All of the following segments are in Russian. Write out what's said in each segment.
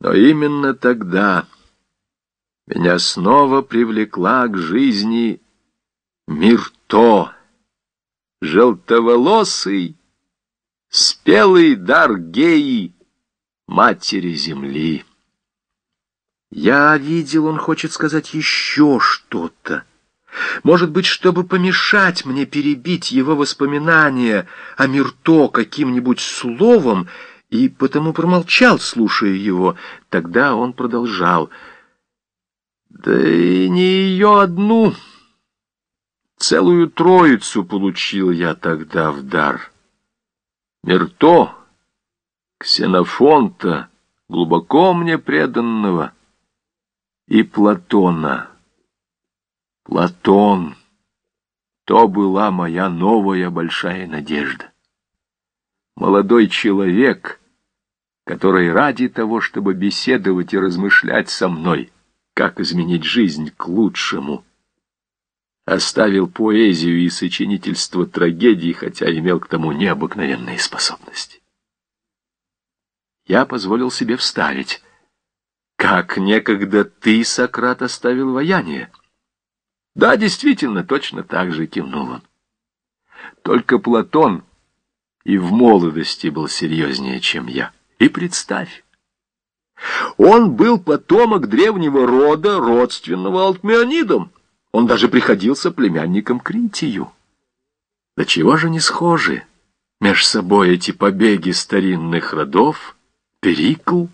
Но именно тогда меня снова привлекла к жизни Мирто, желтоволосый, спелый дар геи, матери земли. Я видел, он хочет сказать еще что-то. Может быть, чтобы помешать мне перебить его воспоминания о Мирто каким-нибудь словом, и потому промолчал, слушая его. Тогда он продолжал. «Да и не ее одну. Целую троицу получил я тогда в дар. Мирто, Ксенофонта, глубоко мне преданного, и Платона». Платон, то была моя новая большая надежда. Молодой человек, который ради того, чтобы беседовать и размышлять со мной, как изменить жизнь к лучшему, оставил поэзию и сочинительство трагедий, хотя имел к тому необыкновенные способности. Я позволил себе вставить, как некогда ты, Сократ, оставил вояние. Да, действительно, точно так же кивнул он. Только Платон и в молодости был серьезнее, чем я. И представь, он был потомок древнего рода, родственного Алтмеонидом. Он даже приходился племянником Критию. Да чего же не схожи меж собой эти побеги старинных родов? Перикл,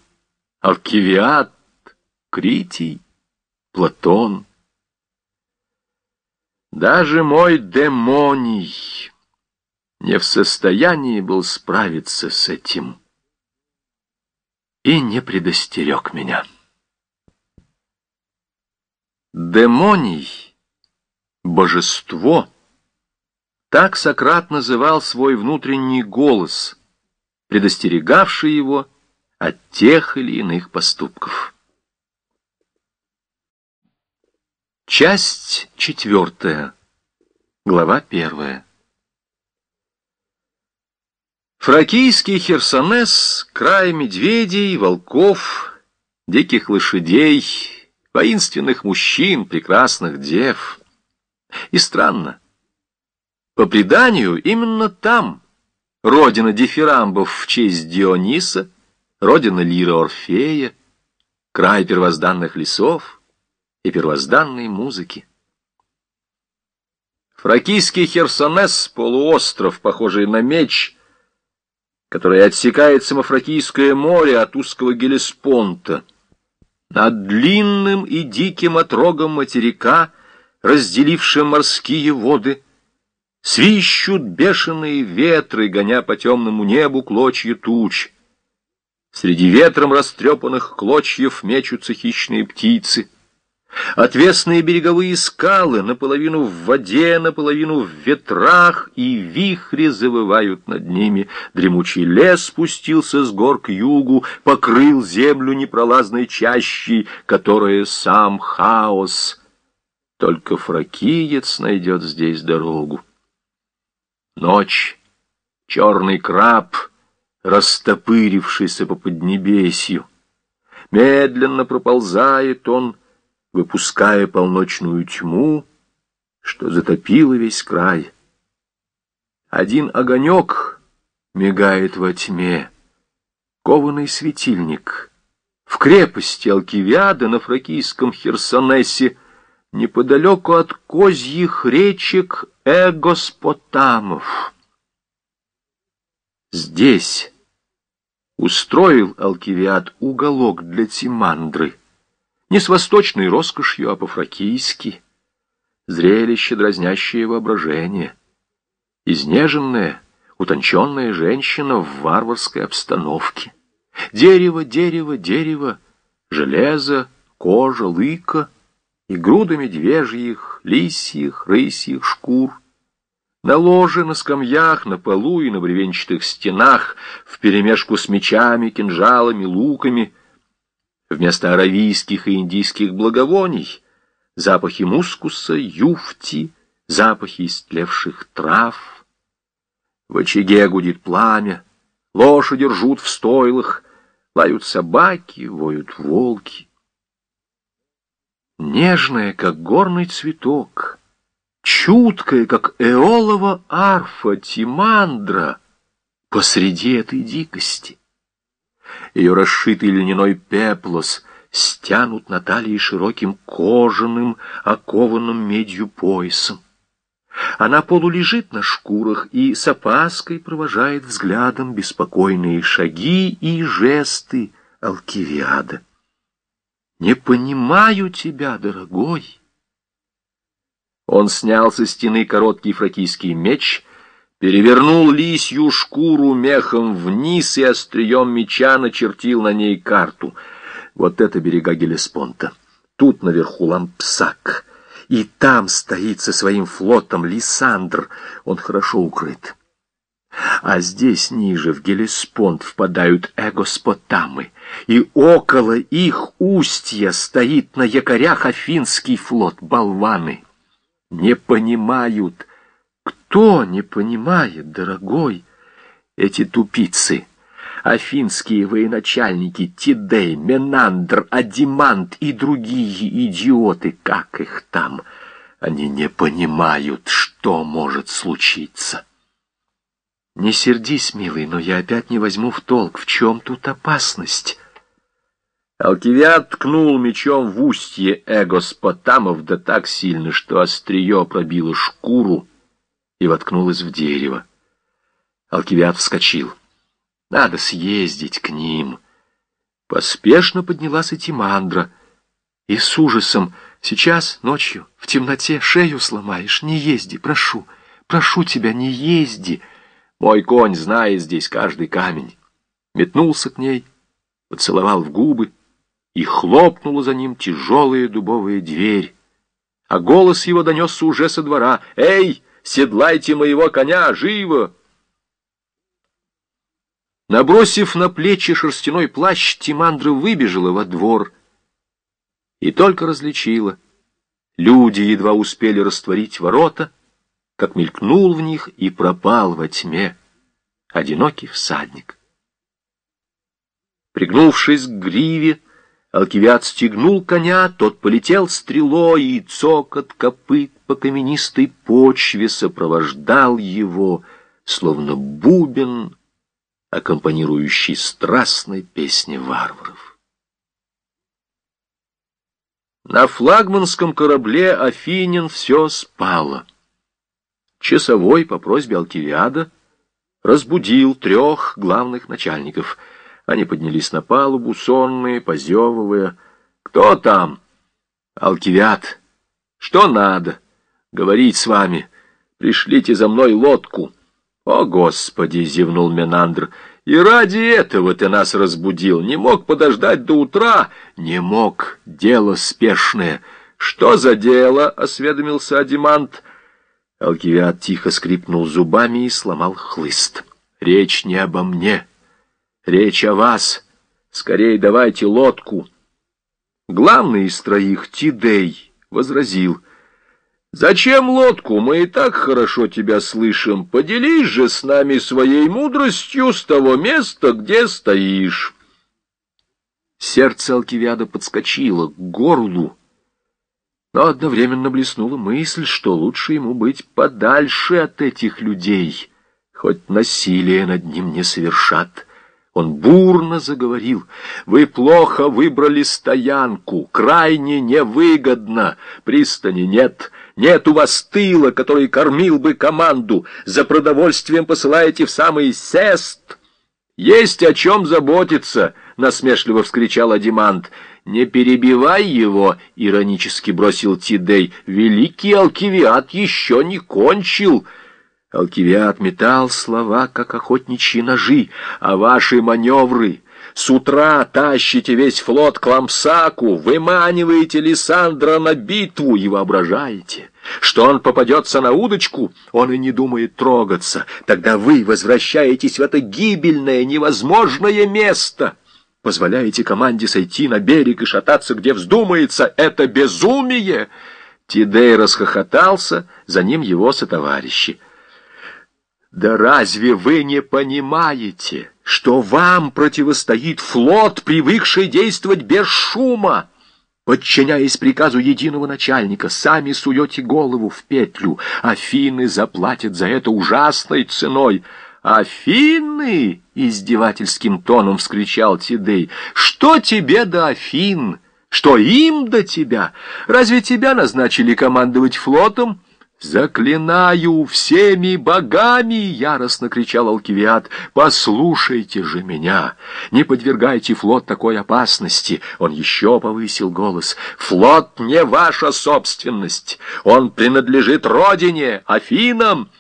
Алкивиад, Критий, Платон — даже мой демоний не в состоянии был справиться с этим и не предостерег меня. Демоний, божество, так Сократ называл свой внутренний голос, предостерегавший его от тех или иных поступков. Часть четвертая. Глава первая. Фракийский Херсонес — край медведей, волков, диких лошадей, воинственных мужчин, прекрасных дев. И странно. По преданию, именно там родина дифирамбов в честь Диониса, родина лира Орфея, край первозданных лесов — и первозданной музыки. Фракийский Херсонес — полуостров, похожий на меч, который отсекает самофракийское море от узкого Гелеспонта. Над длинным и диким отрогом материка, разделившим морские воды, свищут бешеные ветры, гоня по темному небу клочья туч. Среди ветром растрепанных клочьев мечутся хищные птицы — Отвесные береговые скалы наполовину в воде, наполовину в ветрах, и вихри завывают над ними. Дремучий лес спустился с гор к югу, покрыл землю непролазной чащей, которая сам хаос. Только фракиец найдет здесь дорогу. Ночь, черный краб, растопырившийся по поднебесью. Медленно проползает он, выпуская полночную тьму, что затопило весь край. Один огонек мигает во тьме, кованый светильник. В крепости Алкивиада на фракийском Херсонесе неподалеку от козьих речек Эгоспотамов. Здесь устроил Алкивиад уголок для Тимандры — не с восточной роскошью, а по-фракийски. Зрелище, дразнящее воображение. Изнеженная, утонченная женщина в варварской обстановке. Дерево, дерево, дерево, железо, кожа, лыка и груда медвежьих, лисьих, рысьих шкур. На ложе, на скамьях, на полу и на бревенчатых стенах, вперемешку с мечами, кинжалами, луками — Вместо аравийских и индийских благовоний запахи мускуса, юфти, запахи истлевших трав. В очаге гудит пламя, лошади ржут в стойлах, Лают собаки, воют волки. Нежная, как горный цветок, чуткая, как эолова арфа Тимандра посреди этой дикости. Ее расшитый льняной пеплос стянут на талии широким кожаным, окованным медью поясом. Она полулежит на шкурах и с опаской провожает взглядом беспокойные шаги и жесты Алкивиада. «Не понимаю тебя, дорогой!» Он снял со стены короткий фракийский меч, перевернул лисью шкуру мехом вниз и острием меча начертил на ней карту. Вот это берега Гелеспонта. Тут наверху Лампсак — и там стоит со своим флотом Лисандр. Он хорошо укрыт. А здесь ниже, в Гелеспонд, впадают эгоспотамы, и около их устья стоит на якорях афинский флот, болваны. Не понимают. Кто не понимает, дорогой, эти тупицы? афинские военачальники Тидей, Менандр, Адимант и другие идиоты, как их там, они не понимают, что может случиться. Не сердись, милый, но я опять не возьму в толк, в чем тут опасность. Алкивиад ткнул мечом в устье Эгоспотамов да так сильно, что острие пробило шкуру и воткнулось в дерево. Алкивиад вскочил. Надо съездить к ним. Поспешно поднялась и Тимандра. И с ужасом, сейчас, ночью, в темноте, шею сломаешь. Не езди, прошу, прошу тебя, не езди. Мой конь знает здесь каждый камень. Метнулся к ней, поцеловал в губы, и хлопнула за ним тяжелая дубовая дверь. А голос его донесся уже со двора. «Эй, седлайте моего коня, живо!» Набросив на плечи шерстяной плащ, Тимандра выбежала во двор и только различила. Люди едва успели растворить ворота, как мелькнул в них и пропал во тьме одинокий всадник. Пригнувшись к гриве, Алкивиад стегнул коня, тот полетел стрелой, и цокот копыт по каменистой почве сопровождал его, словно бубен аккомпанирующий страстной песне варваров. На флагманском корабле Афинин все спало. Часовой по просьбе Алкивиада разбудил трех главных начальников. Они поднялись на палубу, сонные, позевывая. «Кто там?» «Алкивиад. Что надо? Говорить с вами. Пришлите за мной лодку». «О, Господи!» — зевнул Менандр. «И ради этого ты нас разбудил. Не мог подождать до утра?» «Не мог. Дело спешное». «Что за дело?» — осведомился Адимант. Алкивиад тихо скрипнул зубами и сломал хлыст. «Речь не обо мне. Речь о вас. Скорей давайте лодку». Главный из троих, Тидей, возразил — «Зачем лодку? Мы и так хорошо тебя слышим. Поделись же с нами своей мудростью с того места, где стоишь». Сердце Алкивиада подскочило к горлу, но одновременно блеснула мысль, что лучше ему быть подальше от этих людей, хоть насилие над ним не совершат. Он бурно заговорил. «Вы плохо выбрали стоянку, крайне невыгодно, пристани нет». Нет у вас тыла, который кормил бы команду. За продовольствием посылаете в самый сест. Есть о чем заботиться, — насмешливо вскричал Адимант. «Не перебивай его!» — иронически бросил Тидей. «Великий Алкивиад еще не кончил!» Алкивиад метал слова, как охотничьи ножи, а ваши маневры с утра тащите весь флот к Ламсаку, выманиваете Лиссандра на битву и воображаете, что он попадется на удочку, он и не думает трогаться. Тогда вы возвращаетесь в это гибельное, невозможное место. Позволяете команде сойти на берег и шататься, где вздумается. Это безумие!» Тидей расхохотался, за ним его сотоварищи. Да разве вы не понимаете, что вам противостоит флот, привыкший действовать без шума? Подчиняясь приказу единого начальника, сами суете голову в петлю. Афины заплатят за это ужасной ценой. «Афины!» — издевательским тоном вскричал Тидей. «Что тебе до Афин? Что им до тебя? Разве тебя назначили командовать флотом?» «Заклинаю всеми богами!» — яростно кричал Алкивиад. «Послушайте же меня! Не подвергайте флот такой опасности!» Он еще повысил голос. «Флот не ваша собственность! Он принадлежит родине, Афинам,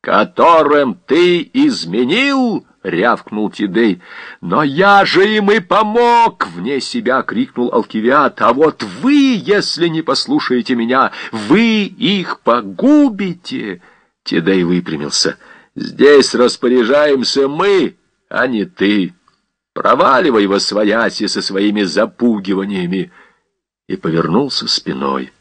которым ты изменил!» — рявкнул Тидей. «Но я же им и помог!» — вне себя крикнул Алкивиад. «А вот вы, если не послушаете меня, вы их погубите!» Тидей выпрямился. «Здесь распоряжаемся мы, а не ты. Проваливай во свояси со своими запугиваниями!» И повернулся спиной.